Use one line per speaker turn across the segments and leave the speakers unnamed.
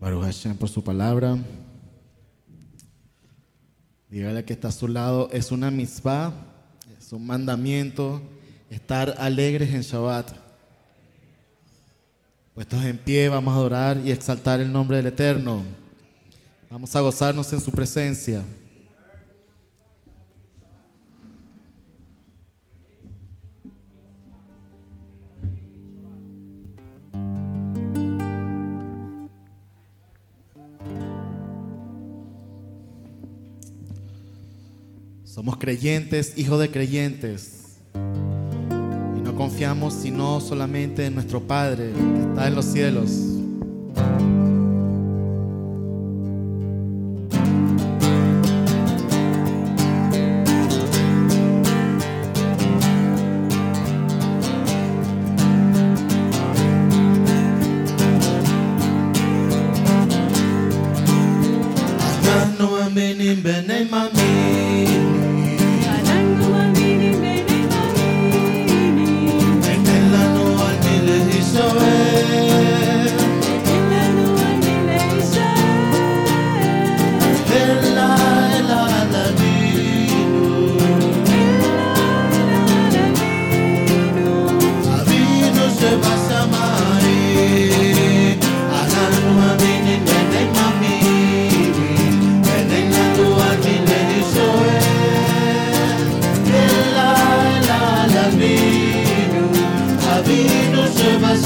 Baruch Hashem por su palabra. Dígale que está a su lado. Es una misbah, es un mandamiento estar alegres en Shabbat. Puestos en pie, vamos a adorar y exaltar el nombre del Eterno. Vamos a gozarnos en su presencia. creyentes, hijos de creyentes. Y no confiamos sino solamente en nuestro Padre que está en los cielos.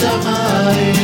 time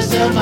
Bye.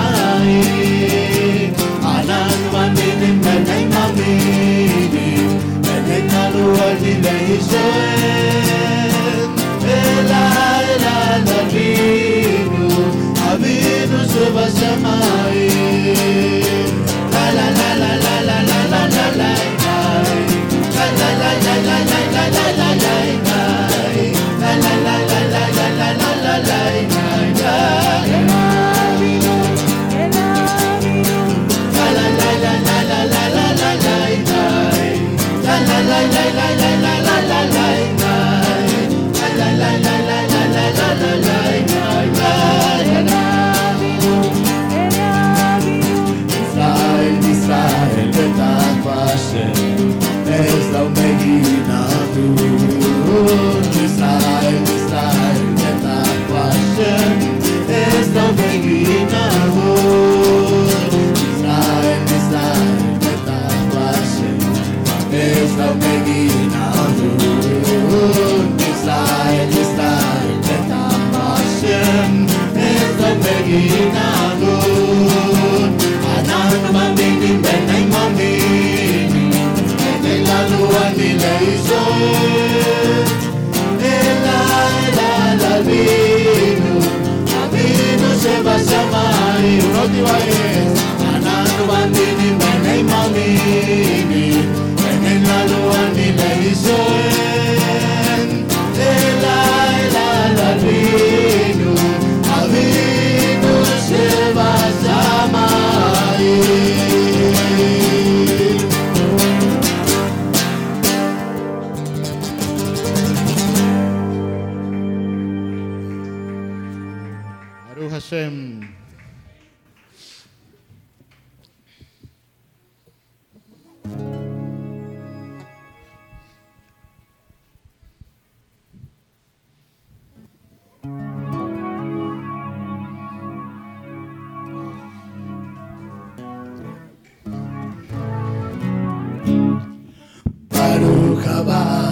acabar.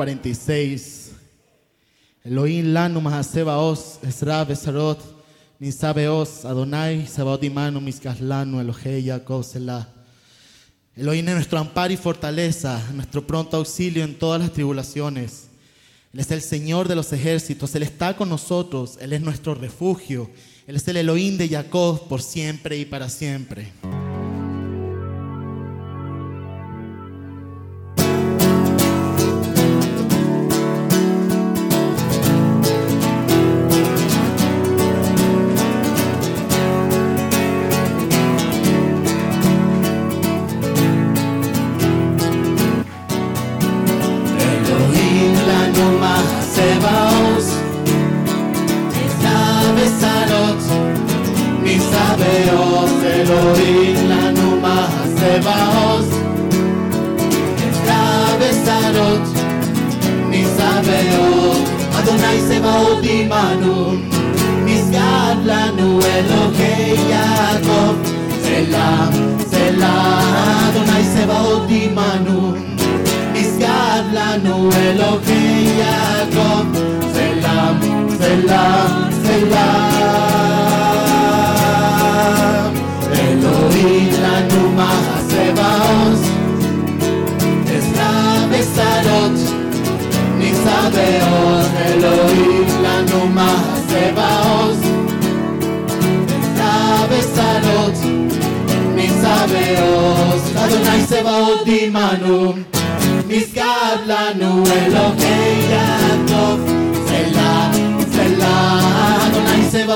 46. Elohim lanu mahasebaos, esra besarot, Adonai, sabaot imanu, miskaslanu, Elohei, Jacob, Selah. Elohim es nuestro amparo y fortaleza, nuestro pronto auxilio en todas las tribulaciones. Él es el Señor de los ejércitos, Él está con nosotros, Él es nuestro refugio, Él es el Elohim de Jacob por siempre y para siempre.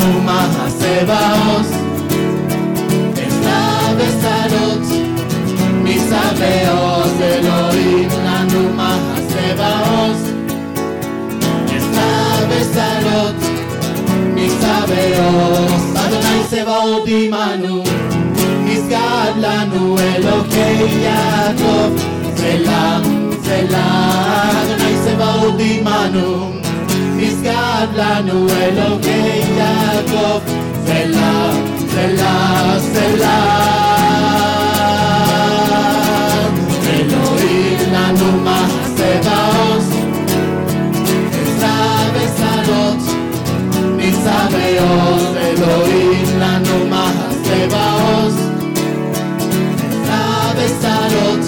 הוא מחסה בעוז. עזרה וסדות, מסב ועוז, אלוהים לנו מחסה בעוז. עזרה וסדות, מסב ועוז, אדוני צבאות עמנו, מסגד לנו אלוקי יעקב, צלם צלם, אדוני צבאות עמנו. Miskadlanu Elokei Yaakov, Selah, Selah, Selah. Elohim lanu mahsebaos, Esabesanot, Misabeos, Elohim lanu mahsebaos, Esabesanot,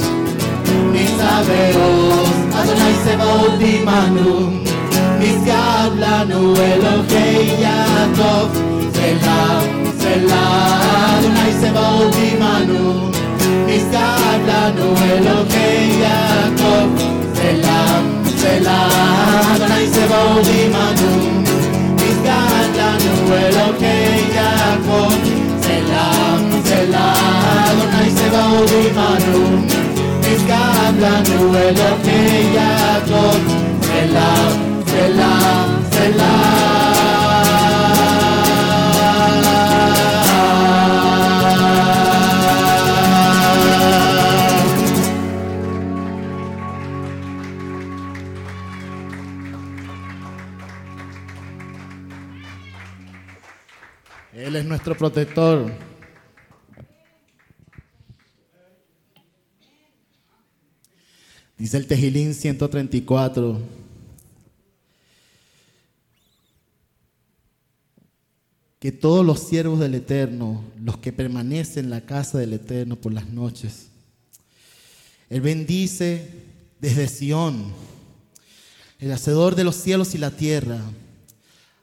Misabeos, Adonai Sebaot imanu, צבאות עמנו, מסגד לנו אלוקי יעקב, סלה, סלה, אדוני צבאות עמנו, מסגד לנו אלוקי יעקב, סלה, סלה, אדוני צבאות עמנו, מסגד לנו אלוקי יעקב, סלה, סלה, אדוני צבאות עמנו, מסגד לנו אלוקי יעקב, סלה, סלה, סלה.
Él es nuestro protector. Dice el Tejilín 134. Que todos los siervos del Eterno, los que permanecen en la casa del Eterno por las noches, Él bendice desde Sión, el hacedor de los cielos y la tierra.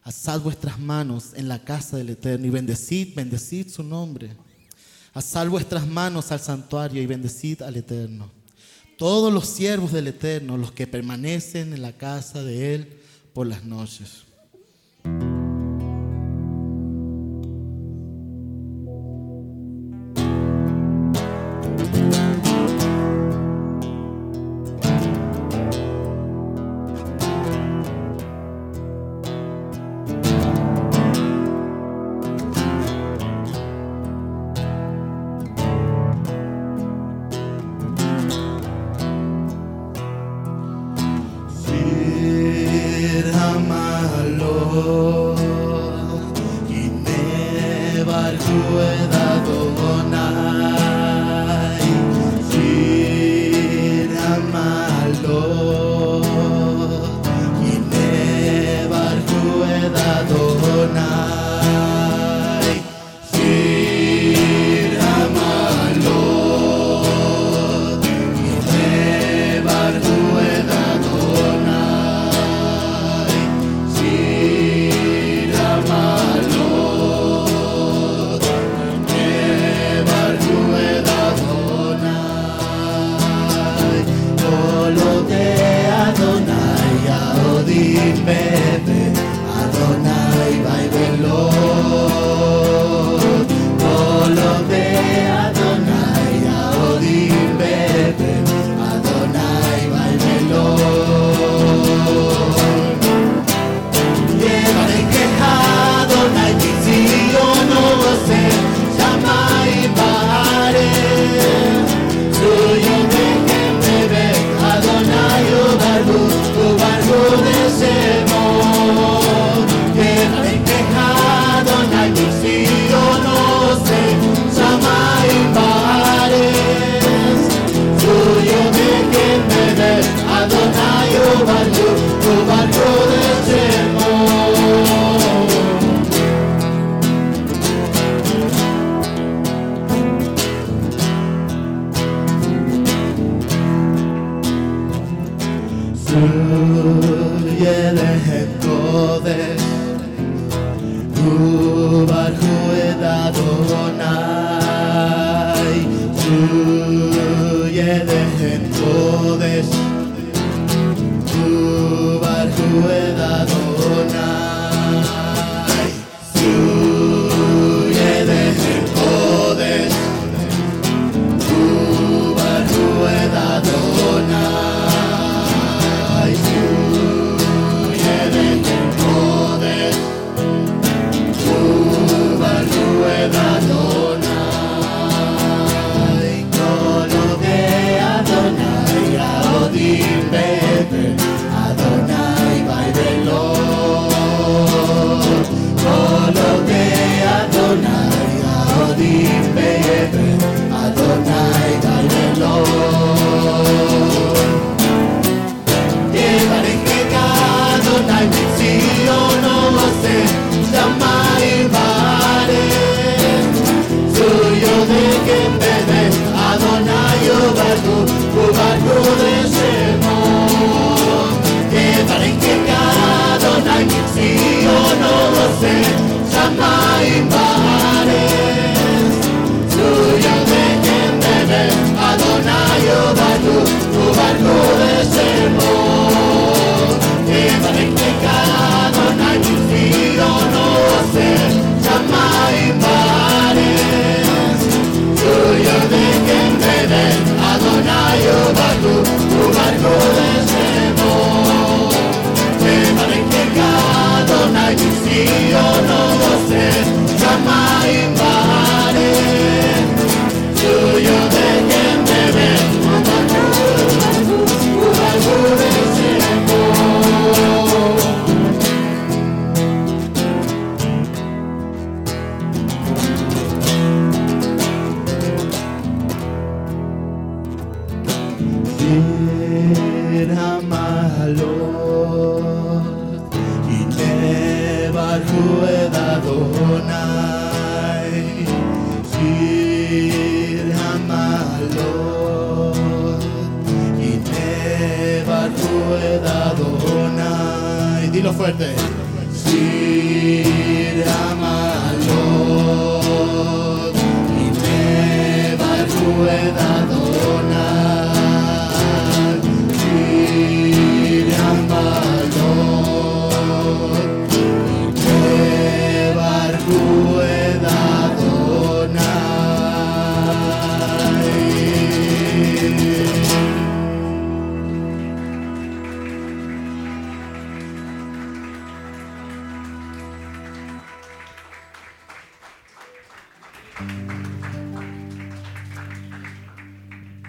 Alzad vuestras manos en la casa del Eterno y bendecid, bendecid su nombre. Alzad vuestras manos al santuario y bendecid al Eterno. Todos los siervos del Eterno, los que permanecen en la casa de Él por las noches.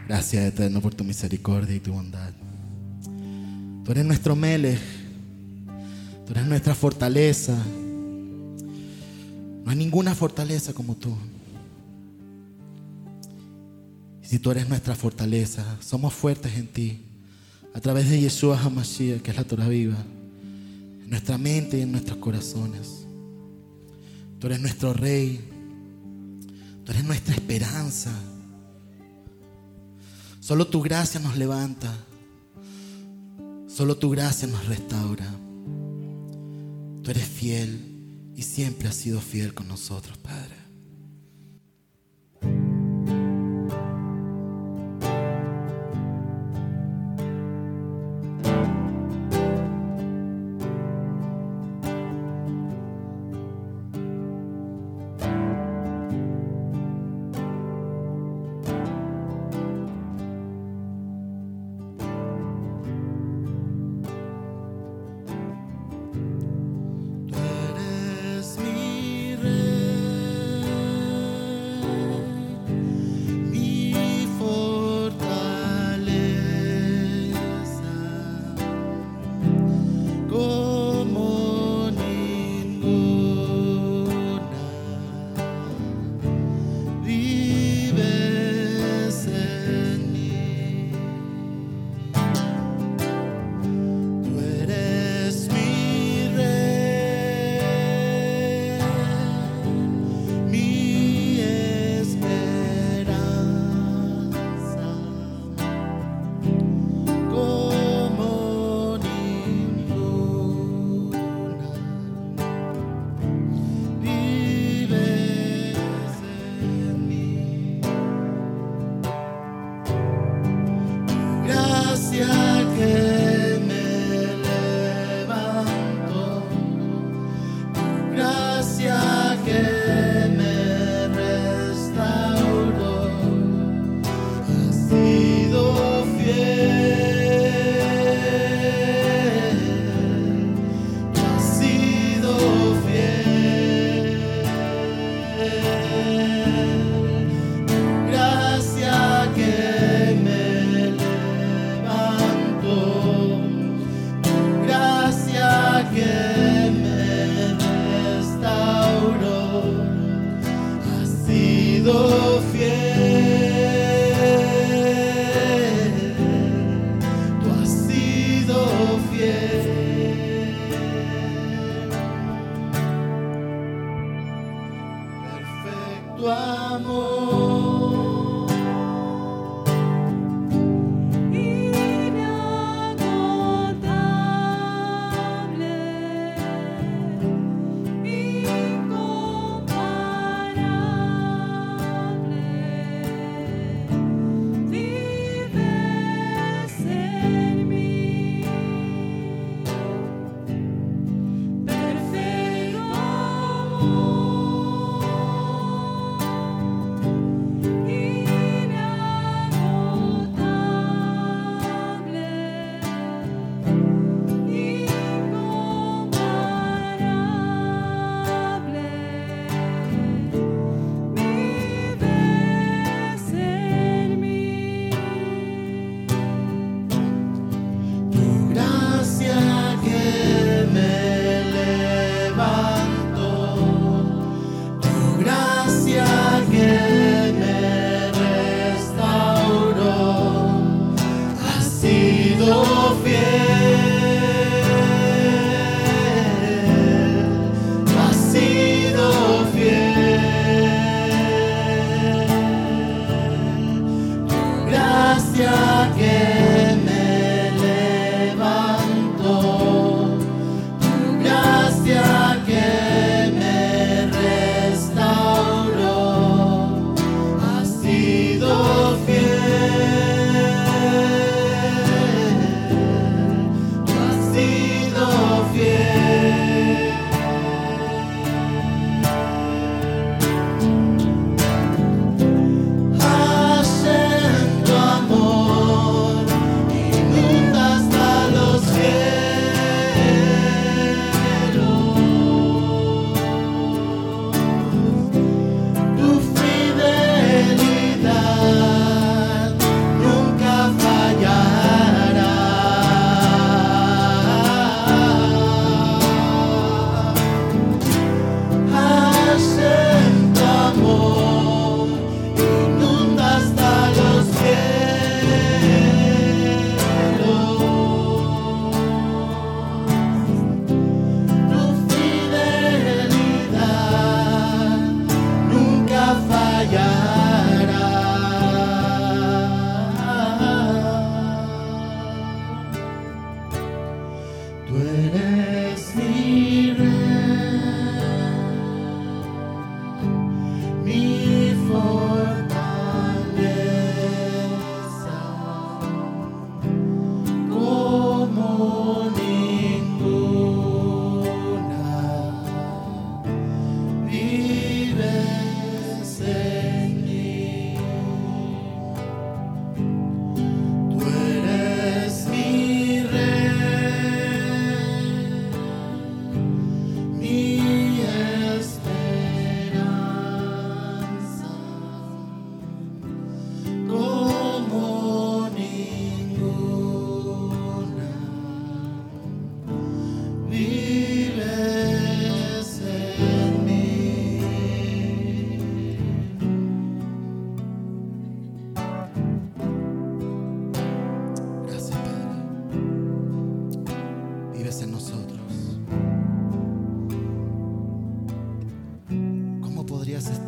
Gracias, Eterno, por tu misericordia y tu bondad. Tú eres nuestro Melech. Tú eres nuestra fortaleza. No hay ninguna fortaleza como tú. Y si tú eres nuestra fortaleza, somos fuertes en ti. A través de Yeshua HaMashiach, que es la Torah viva. En nuestra mente y en nuestros corazones. Tú eres nuestro Rey. Tú eres nuestra esperanza. Solo tu gracia nos levanta. Solo tu gracia nos restaura. Tú eres fiel y siempre has sido fiel con nosotros, Padre.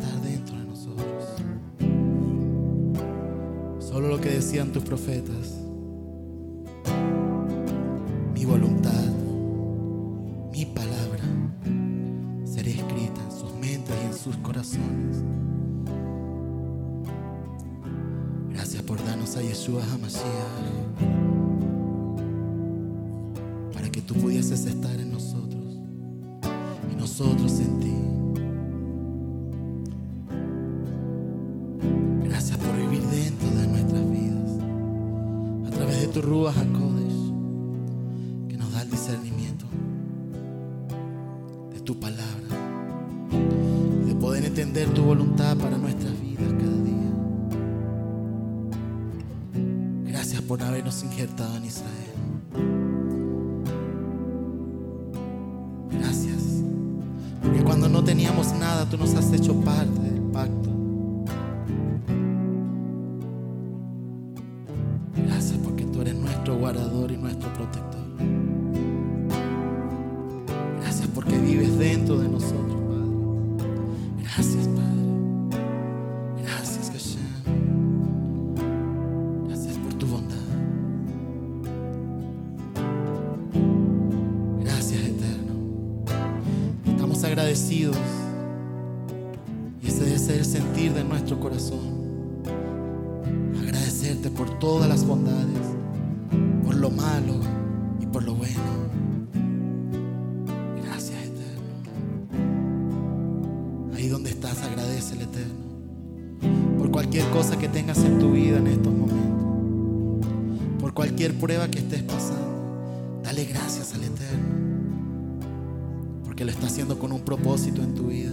estar dentro de nosotros. Solo lo que decían tus profetas. Mi voluntad, mi palabra será escrita en sus mentes y en sus corazones. Gracias por darnos a Yeshua HaMashiach para que tú pudieses estar en nosotros y nosotros en ti nos injertado en Israel. el Eterno. Por cualquier cosa que tengas en tu vida en estos momentos. Por cualquier prueba que estés pasando. Dale gracias al Eterno. Porque lo está haciendo con un propósito en tu vida.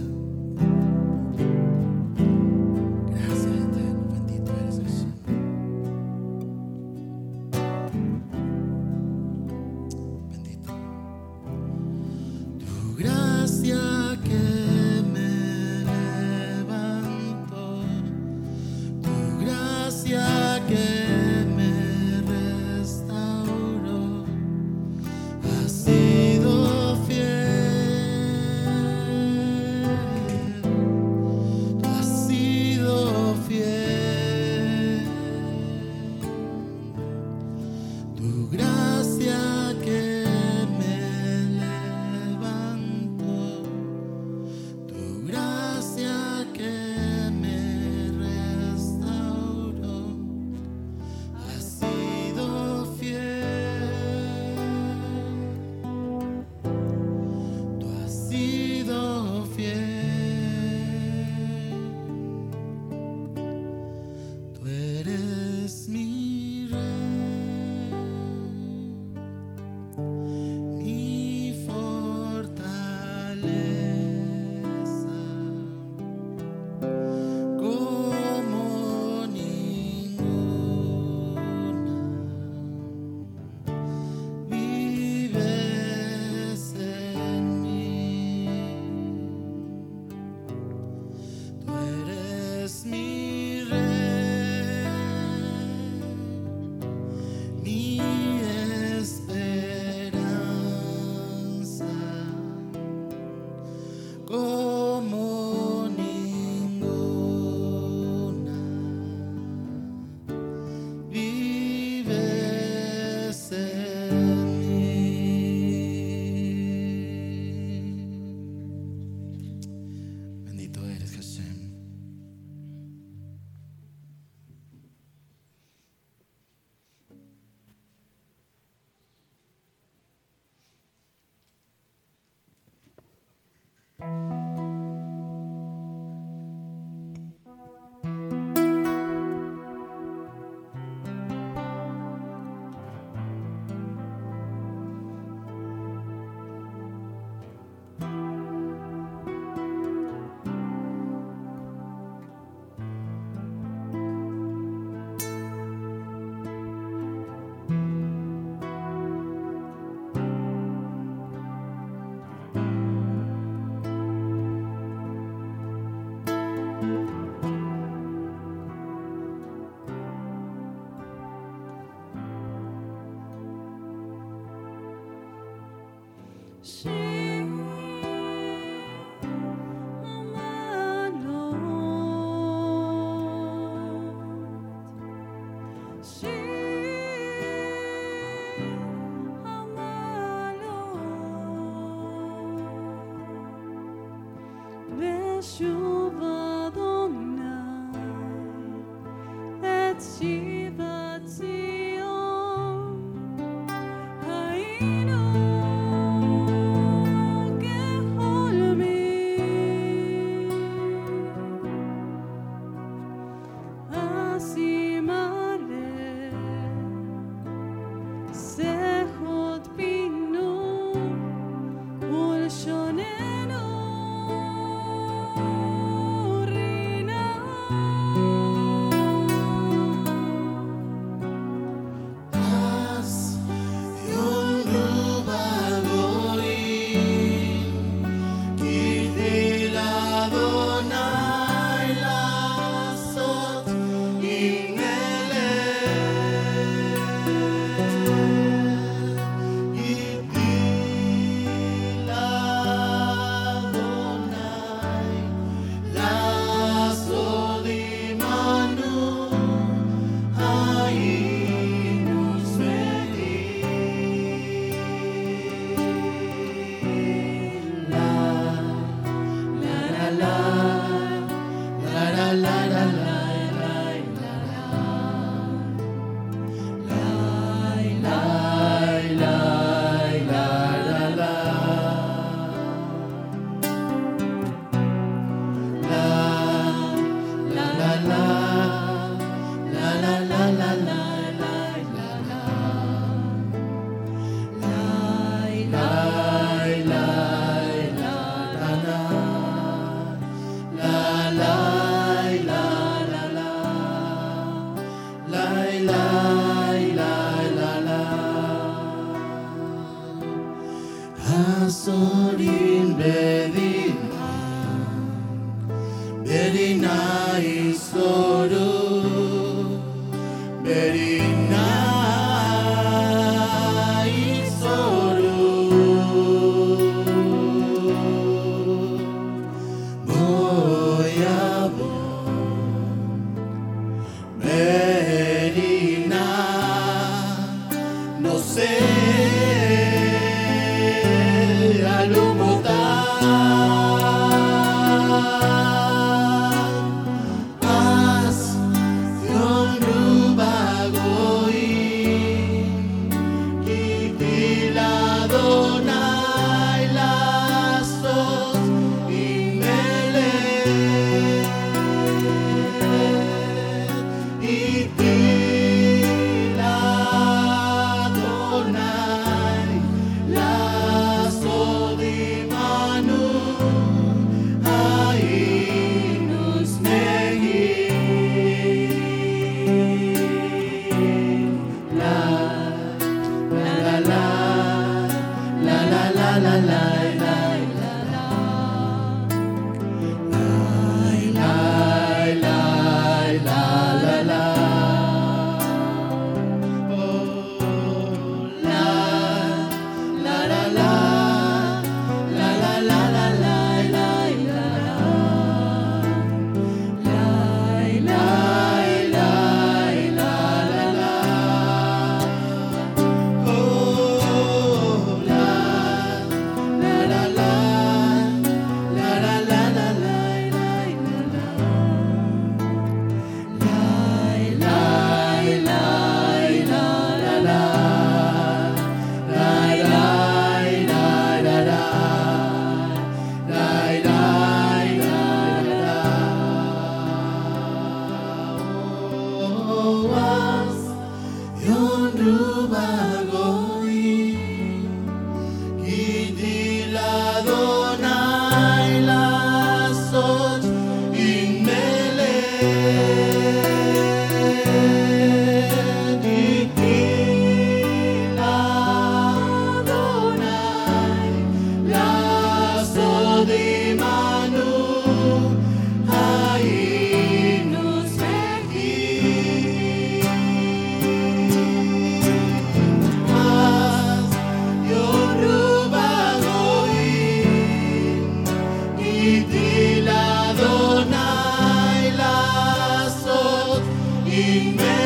Amen.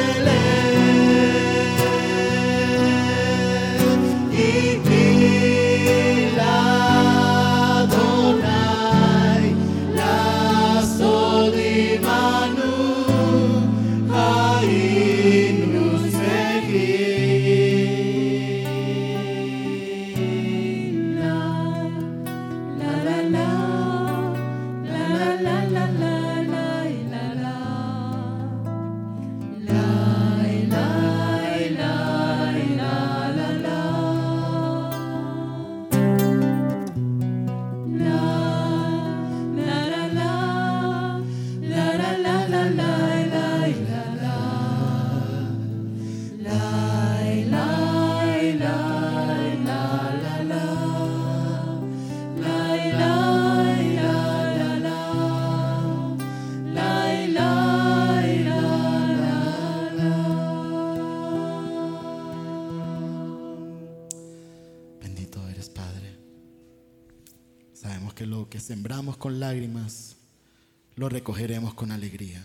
Lo recogeremos con alegría.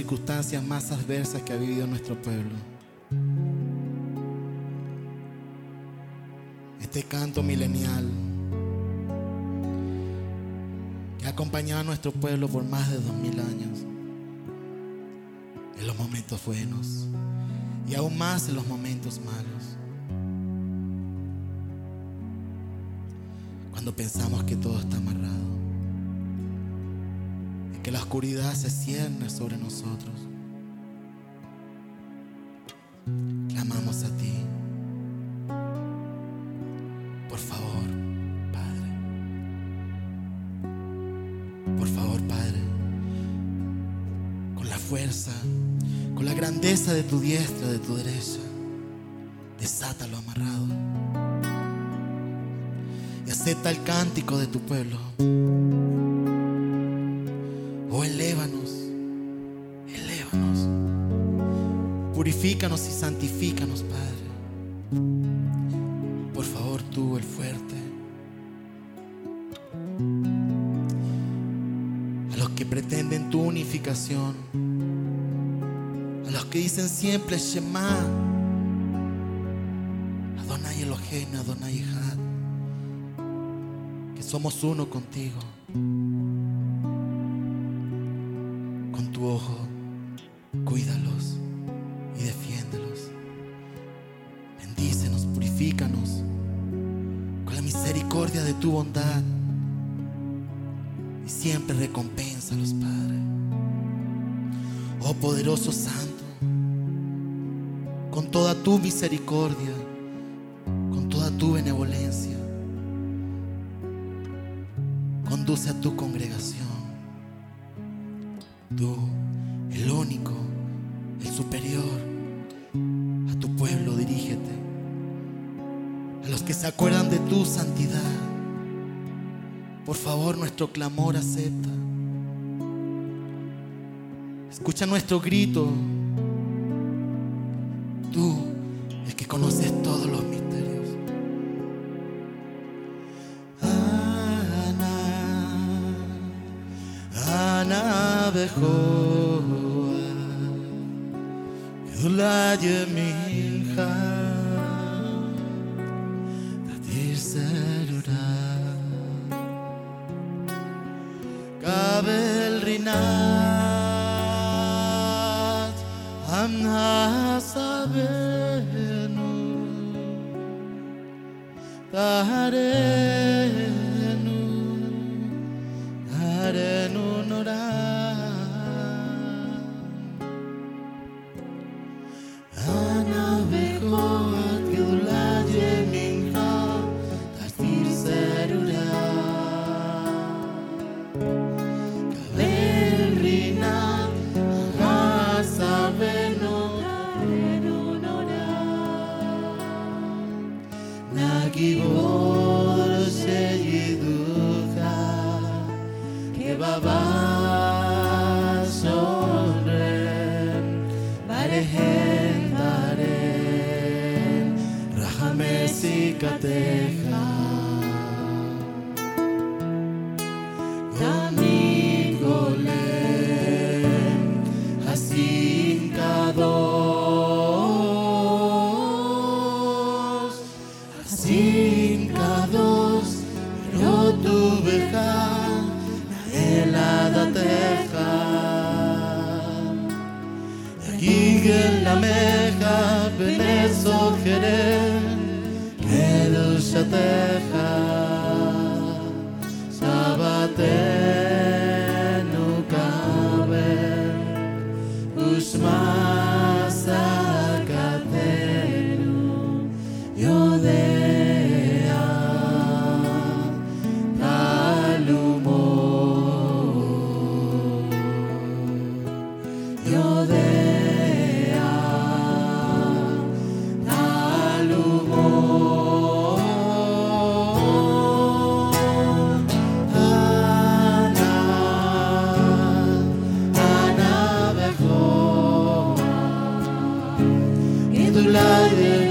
Circunstancias más adversas que ha vivido nuestro pueblo, este canto milenial que ha acompañado a nuestro pueblo por más de dos mil años, en los momentos buenos y aún más en los momentos malos. Cuando pensamos que todo está amarrado, que la oscuridad se cierne sobre nosotros, clamamos a ti. Por favor, Padre. Por favor, Padre. Con la fuerza, con la grandeza de tu diestra, de tu derecha, desata lo amarrado y acepta el cántico de tu pueblo. Purifícanos y santifícanos, Padre. Por favor, tú, el fuerte. A los que pretenden tu unificación. A los que dicen siempre Shema. Adonai Elohim, Adonai Echad que somos uno contigo. Con tu ojo, cuídalos tu bondad. Y siempre recompénsalos, Padre. Oh poderoso Santo, con toda tu misericordia, Nuestro grito. tu labios.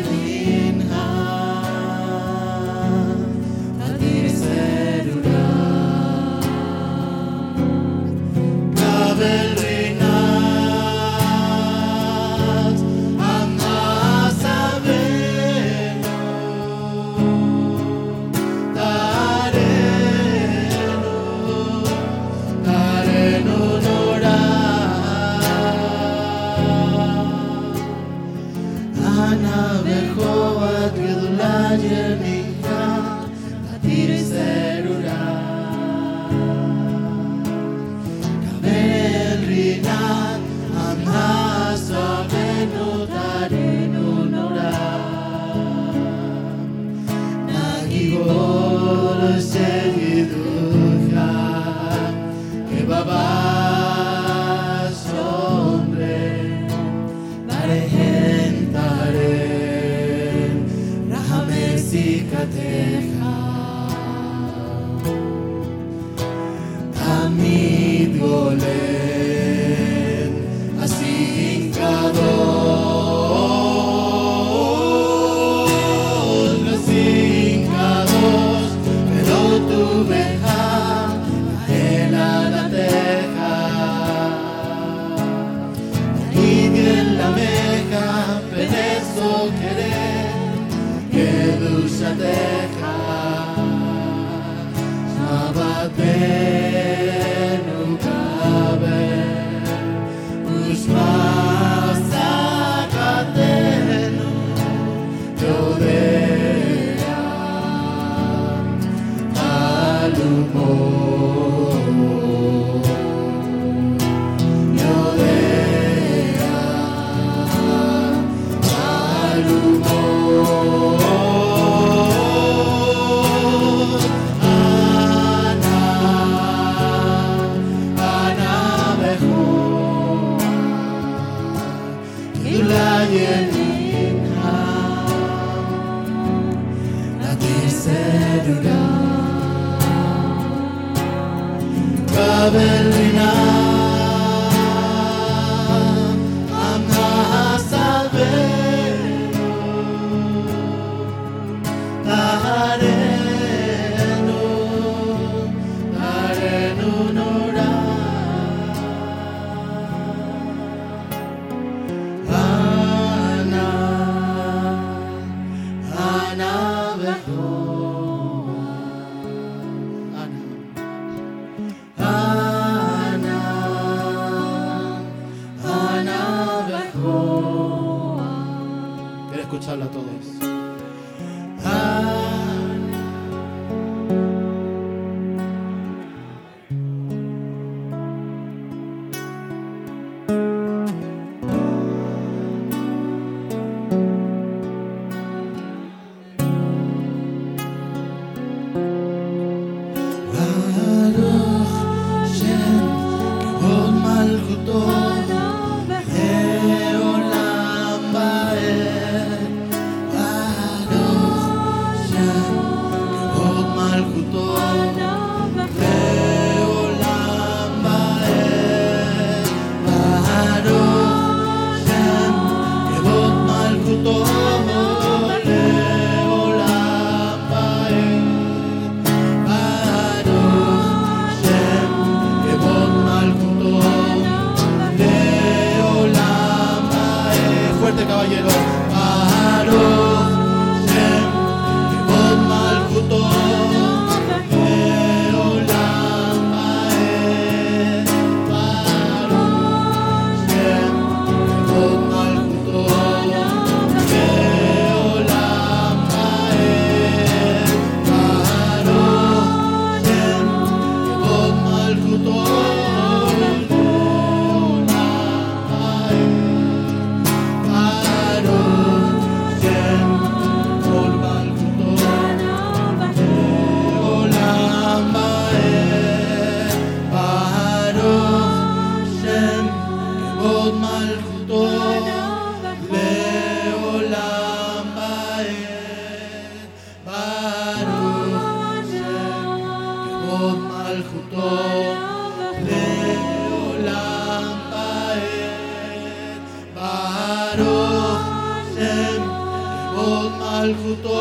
al futuro.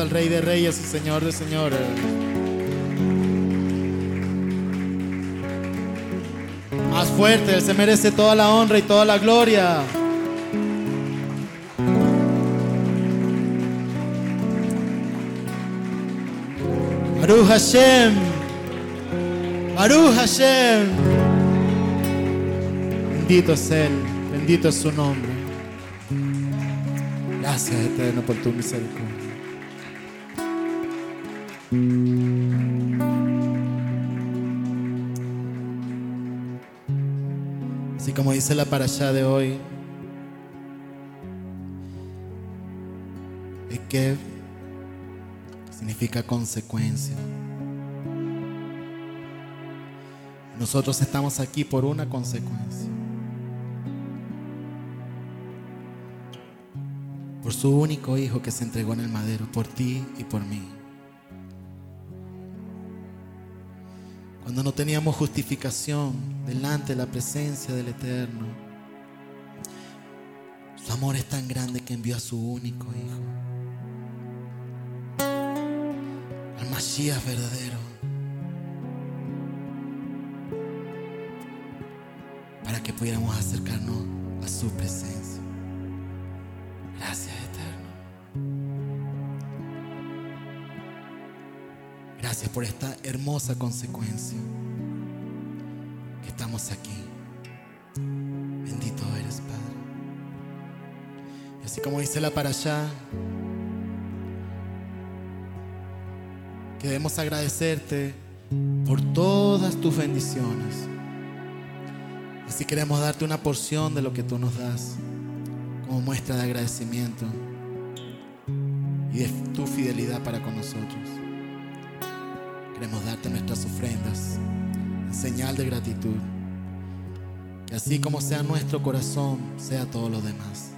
Al Rey de Reyes y Señor de Señores. Más fuerte, Él se merece toda la honra y toda la gloria. Baruch Hashem. Baruch Hashem. Bendito es Él, bendito es su nombre. Gracias, Eterno, por tu misericordia. Así como dice la parashá de hoy, que significa consecuencia. Nosotros estamos aquí por una consecuencia. Por su único hijo que se entregó en el madero, por ti y por mí. Cuando no teníamos justificación delante de la presencia del Eterno, su amor es tan grande que envió a su único hijo. Al Mashiach verdadero. Para que pudiéramos acercarnos a su presencia. Gracias por esta hermosa consecuencia. Que estamos aquí. Bendito eres, Padre. Y así como dice la para allá, agradecerte por todas tus bendiciones. Así queremos darte una porción de lo que tú nos das como muestra de agradecimiento y de tu fidelidad para con nosotros. Queremos darte nuestras ofrendas en señal de gratitud. Que así como sea nuestro corazón, sea todo lo demás.